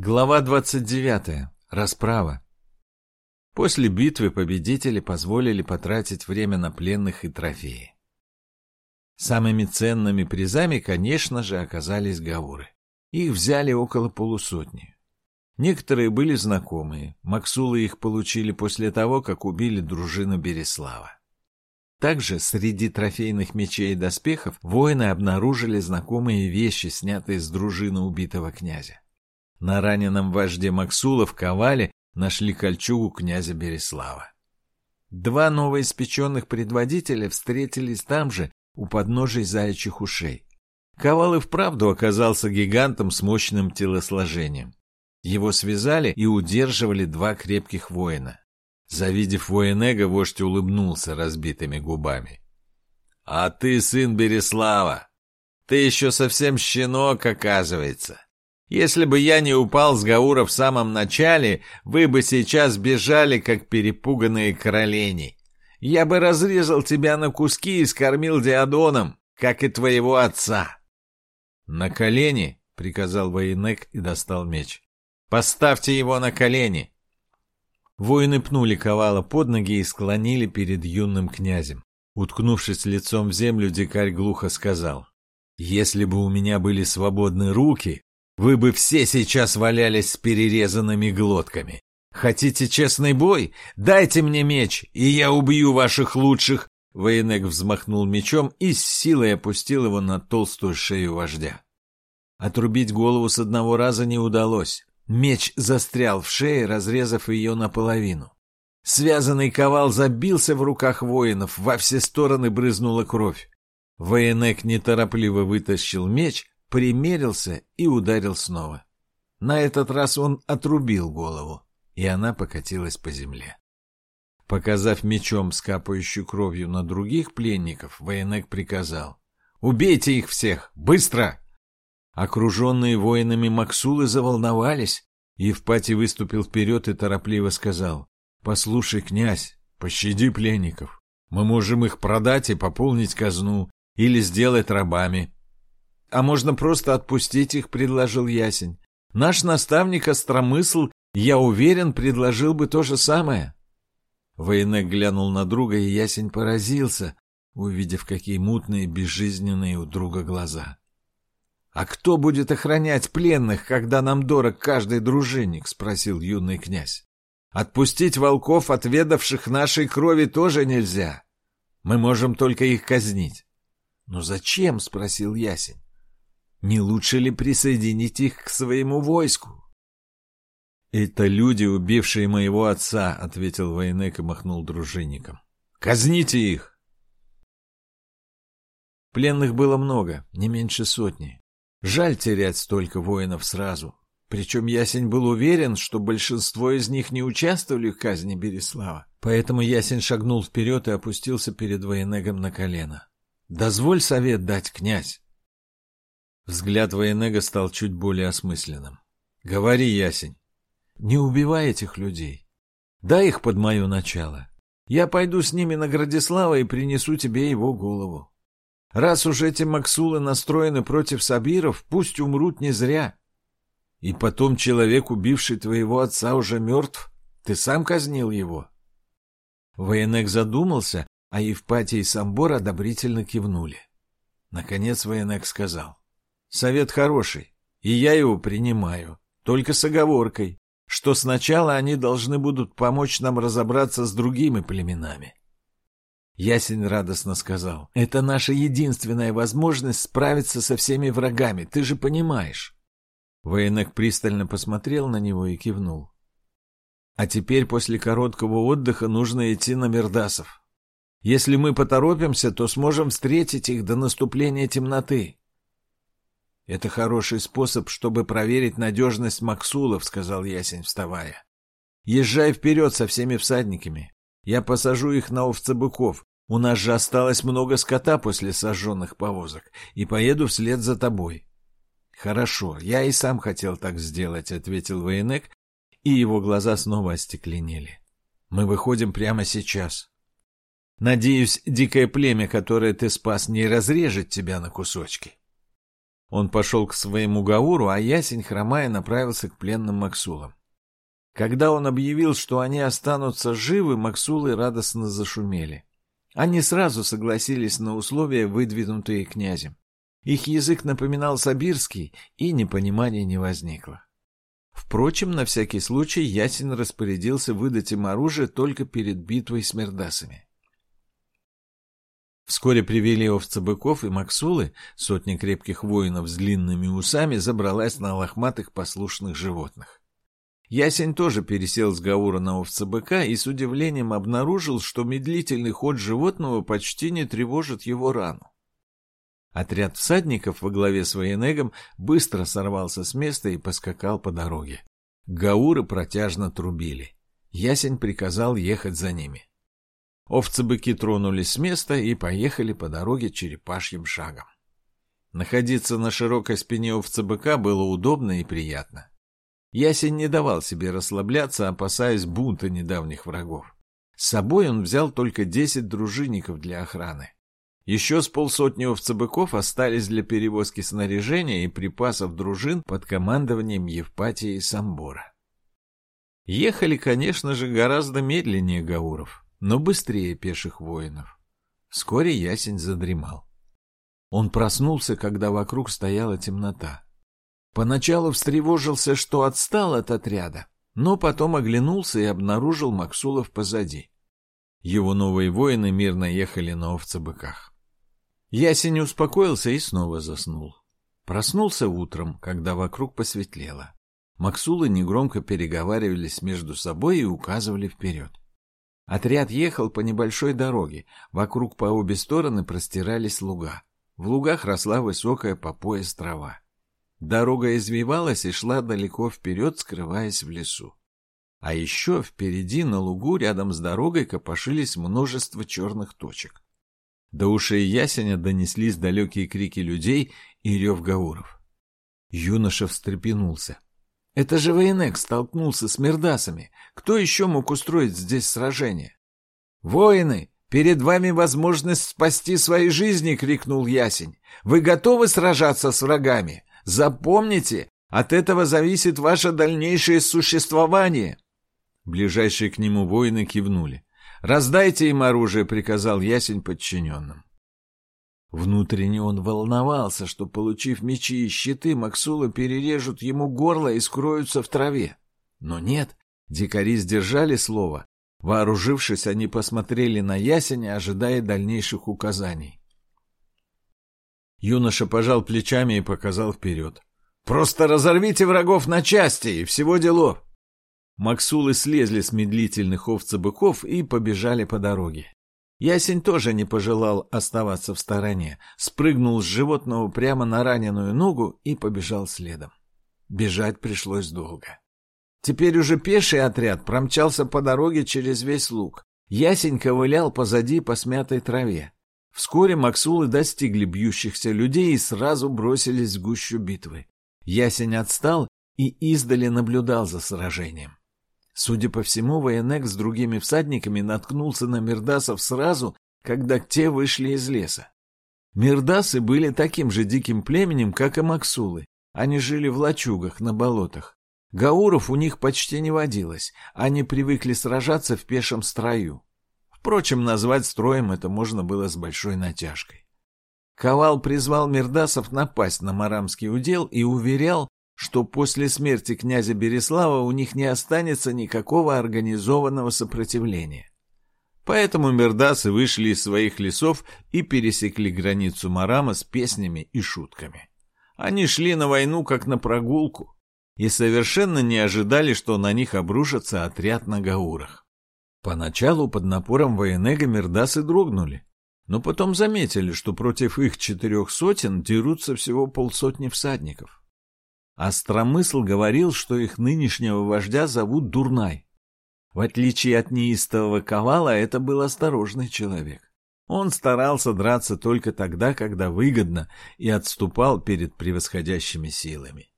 Глава 29. Расправа. После битвы победители позволили потратить время на пленных и трофеи. Самыми ценными призами, конечно же, оказались гауры. Их взяли около полусотни. Некоторые были знакомые, Максулы их получили после того, как убили дружину Береслава. Также среди трофейных мечей и доспехов воины обнаружили знакомые вещи, снятые с дружины убитого князя. На раненом вожде Максула в Ковале нашли кольчугу князя Береслава. Два новоиспеченных предводителя встретились там же, у подножий заячьих ушей. Ковал и вправду оказался гигантом с мощным телосложением. Его связали и удерживали два крепких воина. Завидев военега, вождь улыбнулся разбитыми губами. — А ты сын Береслава! Ты еще совсем щенок, оказывается! Если бы я не упал с Гаура в самом начале, вы бы сейчас бежали, как перепуганные королени. Я бы разрезал тебя на куски и скормил Диадоном, как и твоего отца. — На колени, — приказал военек и достал меч. — Поставьте его на колени. Воины пнули ковала под ноги и склонили перед юным князем. Уткнувшись лицом в землю, дикарь глухо сказал. — Если бы у меня были свободны руки, вы бы все сейчас валялись с перерезанными глотками. Хотите честный бой? Дайте мне меч, и я убью ваших лучших!» Военек взмахнул мечом и с силой опустил его на толстую шею вождя. Отрубить голову с одного раза не удалось. Меч застрял в шее, разрезав ее наполовину. Связанный ковал забился в руках воинов, во все стороны брызнула кровь. Военек неторопливо вытащил меч, примерился и ударил снова. На этот раз он отрубил голову, и она покатилась по земле. Показав мечом скапающую кровью на других пленников, военек приказал. «Убейте их всех! Быстро!» Окруженные воинами Максулы заволновались. Евпатий выступил вперед и торопливо сказал. «Послушай, князь, пощади пленников. Мы можем их продать и пополнить казну, или сделать рабами. А можно просто отпустить их, предложил Ясень. Наш наставник Остромысл, я уверен, предложил бы то же самое. Военек глянул на друга, и Ясень поразился, увидев, какие мутные, безжизненные у друга глаза. — А кто будет охранять пленных, когда нам дорог каждый дружинник? — спросил юный князь. — Отпустить волков, отведавших нашей крови, тоже нельзя. Мы можем только их казнить. — Но зачем? — спросил Ясень. Не лучше ли присоединить их к своему войску? «Это люди, убившие моего отца», — ответил Войнек и махнул дружинникам. «Казните их!» Пленных было много, не меньше сотни. Жаль терять столько воинов сразу. Причем Ясень был уверен, что большинство из них не участвовали в казни Береслава. Поэтому Ясень шагнул вперед и опустился перед Военегом на колено. «Дозволь совет дать, князь!» Взгляд Военега стал чуть более осмысленным. «Говори, Ясень, не убивай этих людей. Дай их под мое начало. Я пойду с ними на Градислава и принесу тебе его голову. Раз уж эти Максулы настроены против Сабиров, пусть умрут не зря. И потом человек, убивший твоего отца, уже мертв. Ты сам казнил его». Военек задумался, а Евпатий и Самбор одобрительно кивнули. Наконец Военек сказал. Совет хороший, и я его принимаю, только с оговоркой, что сначала они должны будут помочь нам разобраться с другими племенами. Ясень радостно сказал, это наша единственная возможность справиться со всеми врагами, ты же понимаешь. Военек пристально посмотрел на него и кивнул. А теперь после короткого отдыха нужно идти на Мердасов. Если мы поторопимся, то сможем встретить их до наступления темноты. «Это хороший способ, чтобы проверить надежность Максулов», — сказал Ясень, вставая. «Езжай вперед со всеми всадниками. Я посажу их на овцебыков. У нас же осталось много скота после сожженных повозок, и поеду вслед за тобой». «Хорошо, я и сам хотел так сделать», — ответил Военек, и его глаза снова остекленели. «Мы выходим прямо сейчас. Надеюсь, дикое племя, которое ты спас, не разрежет тебя на кусочки». Он пошел к своему Гауру, а Ясень, хромая, направился к пленным Максулам. Когда он объявил, что они останутся живы, Максулы радостно зашумели. Они сразу согласились на условия, выдвинутые князем. Их язык напоминал сабирский, и непонимания не возникло. Впрочем, на всякий случай Ясин распорядился выдать им оружие только перед битвой с мердасами. Вскоре привели овцебыков и Максулы, сотни крепких воинов с длинными усами, забралась на лохматых послушных животных. Ясень тоже пересел с Гаура на овцебыка и с удивлением обнаружил, что медлительный ход животного почти не тревожит его рану. Отряд всадников во главе с военегом быстро сорвался с места и поскакал по дороге. Гауры протяжно трубили. Ясень приказал ехать за ними. Овцы-быки тронулись с места и поехали по дороге черепашьим шагом. Находиться на широкой спине овца-быка было удобно и приятно. Ясень не давал себе расслабляться, опасаясь бунта недавних врагов. С собой он взял только десять дружинников для охраны. Еще с полсотни овцебыков остались для перевозки снаряжения и припасов дружин под командованием Евпатии и Самбора. Ехали, конечно же, гораздо медленнее Гауров но быстрее пеших воинов. Вскоре ясень задремал. Он проснулся, когда вокруг стояла темнота. Поначалу встревожился, что отстал от отряда, но потом оглянулся и обнаружил Максулов позади. Его новые воины мирно ехали на овцебыках. Ясень успокоился и снова заснул. Проснулся утром, когда вокруг посветлело. Максулы негромко переговаривались между собой и указывали вперед. Отряд ехал по небольшой дороге. Вокруг по обе стороны простирались луга. В лугах росла высокая по пояс трава. Дорога извивалась и шла далеко вперед, скрываясь в лесу. А еще впереди на лугу рядом с дорогой копошились множество черных точек. До ушей ясеня донеслись далекие крики людей и рев гауров. Юноша встрепенулся. Это же Вейнек столкнулся с мердасами. Кто еще мог устроить здесь сражение? «Воины, перед вами возможность спасти свои жизни!» — крикнул Ясень. «Вы готовы сражаться с врагами? Запомните, от этого зависит ваше дальнейшее существование!» Ближайшие к нему воины кивнули. «Раздайте им оружие», — приказал Ясень подчиненным. Внутренне он волновался, что, получив мечи и щиты, Максула перережут ему горло и скроются в траве. Но нет, дикари сдержали слово. Вооружившись, они посмотрели на ясеня, ожидая дальнейших указаний. Юноша пожал плечами и показал вперед. «Просто разорвите врагов на части, и всего делов!» Максулы слезли с медлительных овцебыков и побежали по дороге. Ясень тоже не пожелал оставаться в стороне, спрыгнул с животного прямо на раненую ногу и побежал следом. Бежать пришлось долго. Теперь уже пеший отряд промчался по дороге через весь луг. Ясень ковылял позади по смятой траве. Вскоре Максулы достигли бьющихся людей и сразу бросились в гущу битвы. Ясень отстал и издали наблюдал за сражением. Судя по всему, Военек с другими всадниками наткнулся на мирдасов сразу, когда те вышли из леса. Мирдасы были таким же диким племенем, как и Максулы. Они жили в лачугах, на болотах. Гауров у них почти не водилось, они привыкли сражаться в пешем строю. Впрочем, назвать строем это можно было с большой натяжкой. Ковал призвал Мирдасов напасть на Марамский удел и уверял, что после смерти князя Береслава у них не останется никакого организованного сопротивления. Поэтому мердасы вышли из своих лесов и пересекли границу Марама с песнями и шутками. Они шли на войну как на прогулку и совершенно не ожидали, что на них обрушится отряд на гаурах. Поначалу под напором военега мердасы дрогнули, но потом заметили, что против их четырех сотен дерутся всего полсотни всадников. Остромысл говорил, что их нынешнего вождя зовут Дурнай. В отличие от неистового Ковала, это был осторожный человек. Он старался драться только тогда, когда выгодно, и отступал перед превосходящими силами.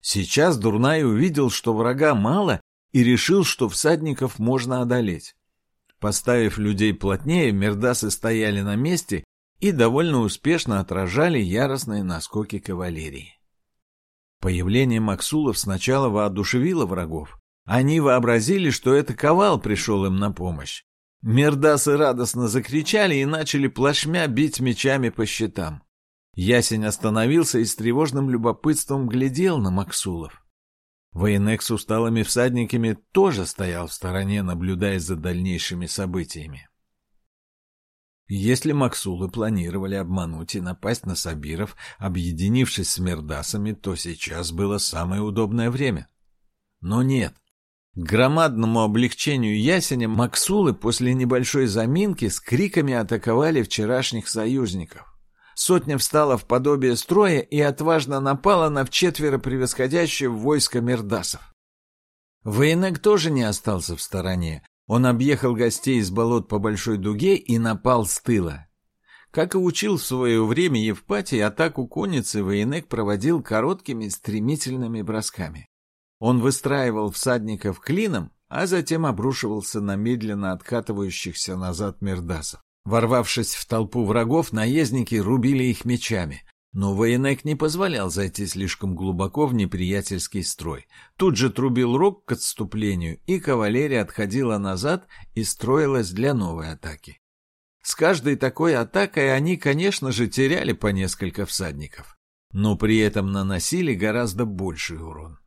Сейчас Дурнай увидел, что врага мало, и решил, что всадников можно одолеть. Поставив людей плотнее, мердасы стояли на месте и довольно успешно отражали яростные наскоки кавалерии. Появление Максулов сначала воодушевило врагов. Они вообразили, что это Ковал пришел им на помощь. Мердасы радостно закричали и начали плашмя бить мечами по щитам. Ясень остановился и с тревожным любопытством глядел на Максулов. Военек с усталыми всадниками тоже стоял в стороне, наблюдая за дальнейшими событиями. Если Максулы планировали обмануть и напасть на Сабиров, объединившись с Мердасами, то сейчас было самое удобное время. Но нет. К громадному облегчению ясеня Максулы после небольшой заминки с криками атаковали вчерашних союзников. Сотня встала в подобие строя и отважно напала на вчетверо превосходящее войско мердасов. Военек тоже не остался в стороне. Он объехал гостей из болот по большой дуге и напал с тыла. Как и учил в свое время Евпатий, атаку конницы Военек проводил короткими стремительными бросками. Он выстраивал всадников клином, а затем обрушивался на медленно откатывающихся назад мердасов. Ворвавшись в толпу врагов, наездники рубили их мечами. Но военек не позволял зайти слишком глубоко в неприятельский строй. Тут же трубил рог к отступлению, и кавалерия отходила назад и строилась для новой атаки. С каждой такой атакой они, конечно же, теряли по несколько всадников, но при этом наносили гораздо больший урон.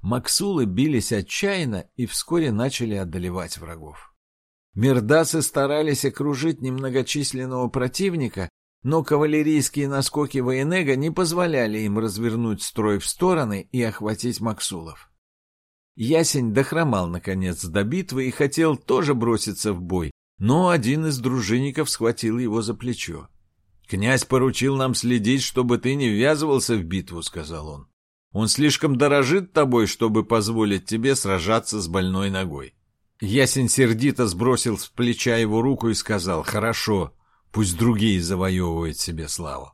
Максулы бились отчаянно и вскоре начали одолевать врагов. Мердасы старались окружить немногочисленного противника, но кавалерийские наскоки Военега не позволяли им развернуть строй в стороны и охватить Максулов. Ясень дохромал, наконец, до битвы и хотел тоже броситься в бой, но один из дружинников схватил его за плечо. «Князь поручил нам следить, чтобы ты не ввязывался в битву», — сказал он. «Он слишком дорожит тобой, чтобы позволить тебе сражаться с больной ногой». Ясень сердито сбросил с плеча его руку и сказал «Хорошо, Пусть другие завоевывают себе славу.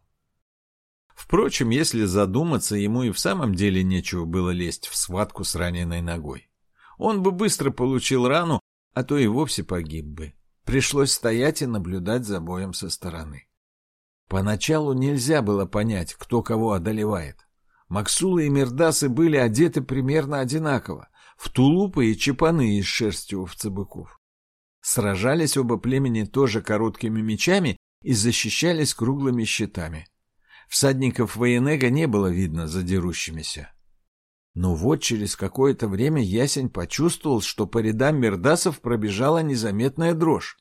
Впрочем, если задуматься, ему и в самом деле нечего было лезть в схватку с раненой ногой. Он бы быстро получил рану, а то и вовсе погиб бы. Пришлось стоять и наблюдать за боем со стороны. Поначалу нельзя было понять, кто кого одолевает. Максулы и Мирдасы были одеты примерно одинаково, в тулупы и чепаны из шерсти овцебыков. Сражались оба племени тоже короткими мечами и защищались круглыми щитами. Всадников Военега не было видно за дерущимися. Но вот через какое-то время Ясень почувствовал, что по рядам мердасов пробежала незаметная дрожь.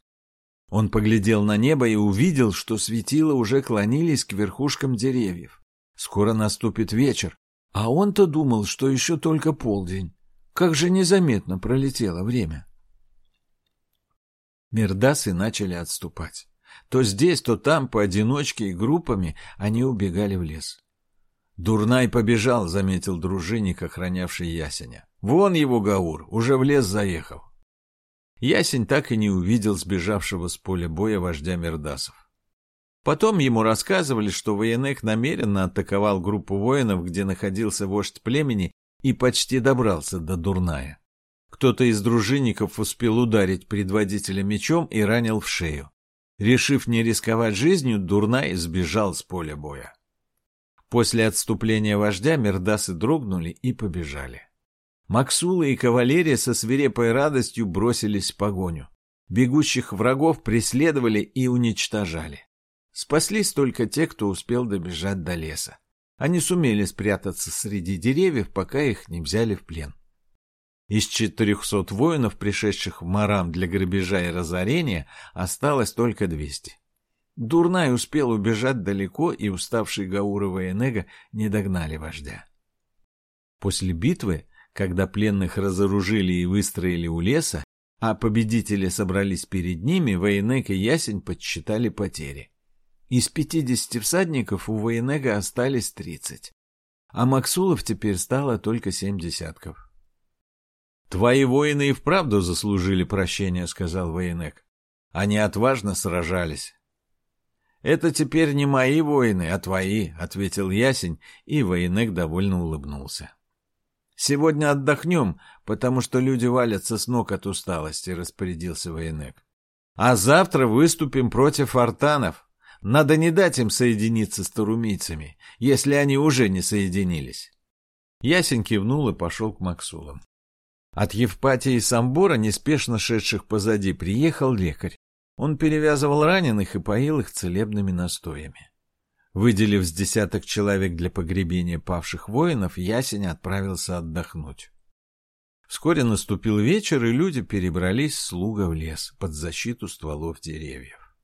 Он поглядел на небо и увидел, что светила уже клонились к верхушкам деревьев. Скоро наступит вечер, а он-то думал, что еще только полдень. Как же незаметно пролетело время. Мирдасы начали отступать. То здесь, то там, поодиночке и группами, они убегали в лес. «Дурнай побежал», — заметил дружинник, охранявший ясеня. «Вон его Гаур, уже в лес заехал». Ясень так и не увидел сбежавшего с поля боя вождя Мирдасов. Потом ему рассказывали, что военек намеренно атаковал группу воинов, где находился вождь племени, и почти добрался до Дурная. Кто-то из дружинников успел ударить предводителя мечом и ранил в шею. Решив не рисковать жизнью, Дурнай сбежал с поля боя. После отступления вождя мердасы дрогнули и побежали. Максулы и кавалерия со свирепой радостью бросились в погоню. Бегущих врагов преследовали и уничтожали. Спаслись только те, кто успел добежать до леса. Они сумели спрятаться среди деревьев, пока их не взяли в плен. Из 400 воинов, пришедших в Марам для грабежа и разорения, осталось только 200. Дурнай успел убежать далеко, и уставшие Гаурова и Энега не догнали вождя. После битвы, когда пленных разоружили и выстроили у леса, а победители собрались перед ними, Военег и Ясень подсчитали потери. Из 50 всадников у Военега остались 30, а Максулов теперь стало только семь десятков. «Твои воины и вправду заслужили прощения», — сказал военек. «Они отважно сражались». «Это теперь не мои воины, а твои», — ответил Ясень, и военек довольно улыбнулся. «Сегодня отдохнем, потому что люди валятся с ног от усталости», — распорядился военек. «А завтра выступим против артанов. Надо не дать им соединиться с тарумийцами, если они уже не соединились. Ясень кивнул и пошел к Максулам. От Евпатии и Самбора, неспешно шедших позади, приехал лекарь. Он перевязывал раненых и поил их целебными настоями. Выделив с десяток человек для погребения павших воинов, Ясень отправился отдохнуть. Вскоре наступил вечер, и люди перебрались с луга в лес под защиту стволов деревьев.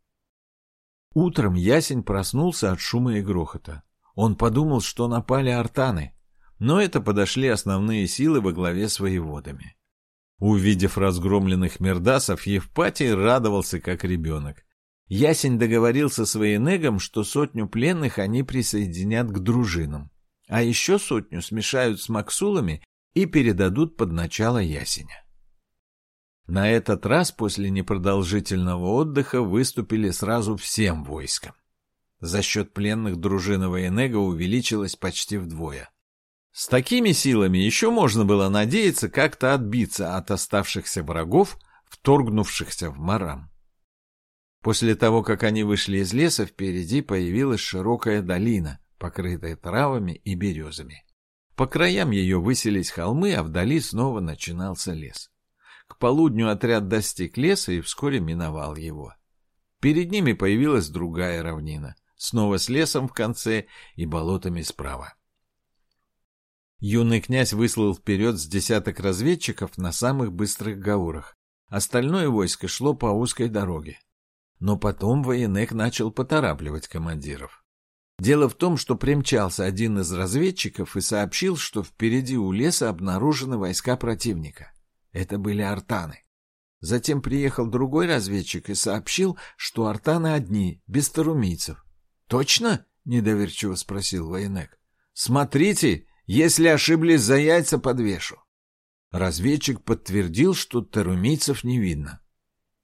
Утром Ясень проснулся от шума и грохота. Он подумал, что напали артаны, но это подошли основные силы во главе с воеводами. Увидев разгромленных мердасов, Евпатий радовался как ребенок. Ясень договорился с военегом, что сотню пленных они присоединят к дружинам, а еще сотню смешают с Максулами и передадут под начало Ясеня. На этот раз после непродолжительного отдыха выступили сразу всем войском. За счет пленных дружина Военега увеличилась почти вдвое. С такими силами еще можно было надеяться как-то отбиться от оставшихся врагов, вторгнувшихся в Марам. После того, как они вышли из леса, впереди появилась широкая долина, покрытая травами и березами. По краям ее высились холмы, а вдали снова начинался лес. К полудню отряд достиг леса и вскоре миновал его. Перед ними появилась другая равнина, снова с лесом в конце и болотами справа. Юный князь выслал вперед с десяток разведчиков на самых быстрых гаурах. Остальное войско шло по узкой дороге. Но потом военек начал поторапливать командиров. Дело в том, что примчался один из разведчиков и сообщил, что впереди у леса обнаружены войска противника. Это были артаны. Затем приехал другой разведчик и сообщил, что артаны одни, без тарумийцев. «Точно?» — недоверчиво спросил военек. «Смотрите, если ошиблись, за яйца подвешу». Разведчик подтвердил, что тарумийцев не видно.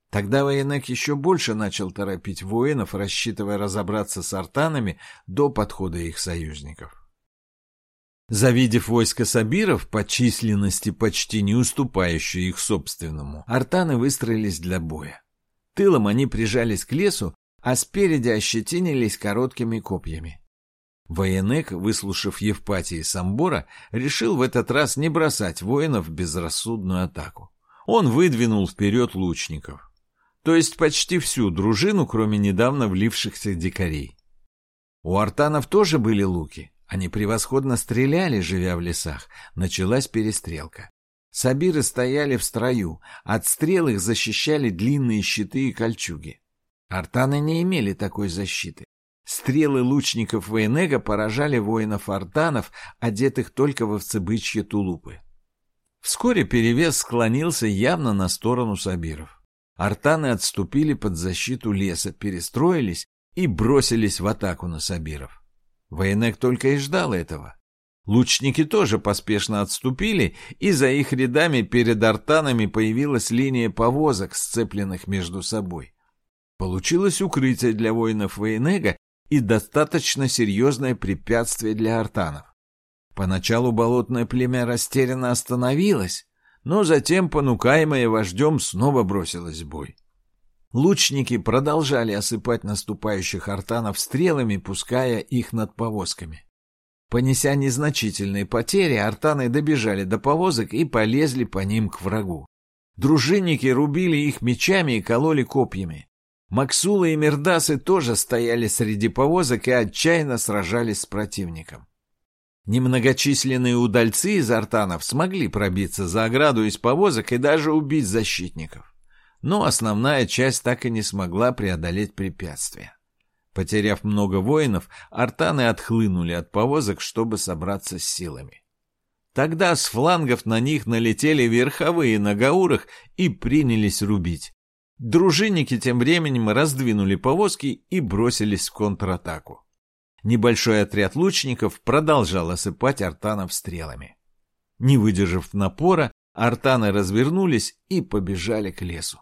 Тогда военек еще больше начал торопить воинов, рассчитывая разобраться с артанами до подхода их союзников. Завидев войско сабиров, по численности почти не уступающее их собственному, артаны выстроились для боя. Тылом они прижались к лесу, а спереди ощетинились короткими копьями. Военек, выслушав Евпатии Самбора, решил в этот раз не бросать воинов в безрассудную атаку. Он выдвинул вперед лучников то есть почти всю дружину, кроме недавно влившихся дикарей. У артанов тоже были луки. Они превосходно стреляли, живя в лесах. Началась перестрелка. Сабиры стояли в строю, от стрел их защищали длинные щиты и кольчуги. Артаны не имели такой защиты. Стрелы лучников Вейнега поражали воинов артанов, одетых только во вцебычье тулупы. Вскоре перевес склонился явно на сторону сабиров. Артаны отступили под защиту леса, перестроились и бросились в атаку на Сабиров. Военек только и ждал этого. Лучники тоже поспешно отступили, и за их рядами перед артанами появилась линия повозок, сцепленных между собой. Получилось укрытие для воинов Вейнега и достаточно серьезное препятствие для артанов. Поначалу болотное племя растерянно остановилось, но затем, понукаемое вождем, снова бросилось в бой. Лучники продолжали осыпать наступающих артанов стрелами, пуская их над повозками. Понеся незначительные потери, артаны добежали до повозок и полезли по ним к врагу. Дружинники рубили их мечами и кололи копьями. Максулы и Мердасы тоже стояли среди повозок и отчаянно сражались с противником. Немногочисленные удальцы из артанов смогли пробиться за ограду из повозок и даже убить защитников. Но основная часть так и не смогла преодолеть препятствия. Потеряв много воинов, артаны отхлынули от повозок, чтобы собраться с силами. Тогда с флангов на них налетели верховые на гаурах и принялись рубить. Дружинники тем временем раздвинули повозки и бросились в контратаку. Небольшой отряд лучников продолжал осыпать артанов стрелами. Не выдержав напора, артаны развернулись и побежали к лесу.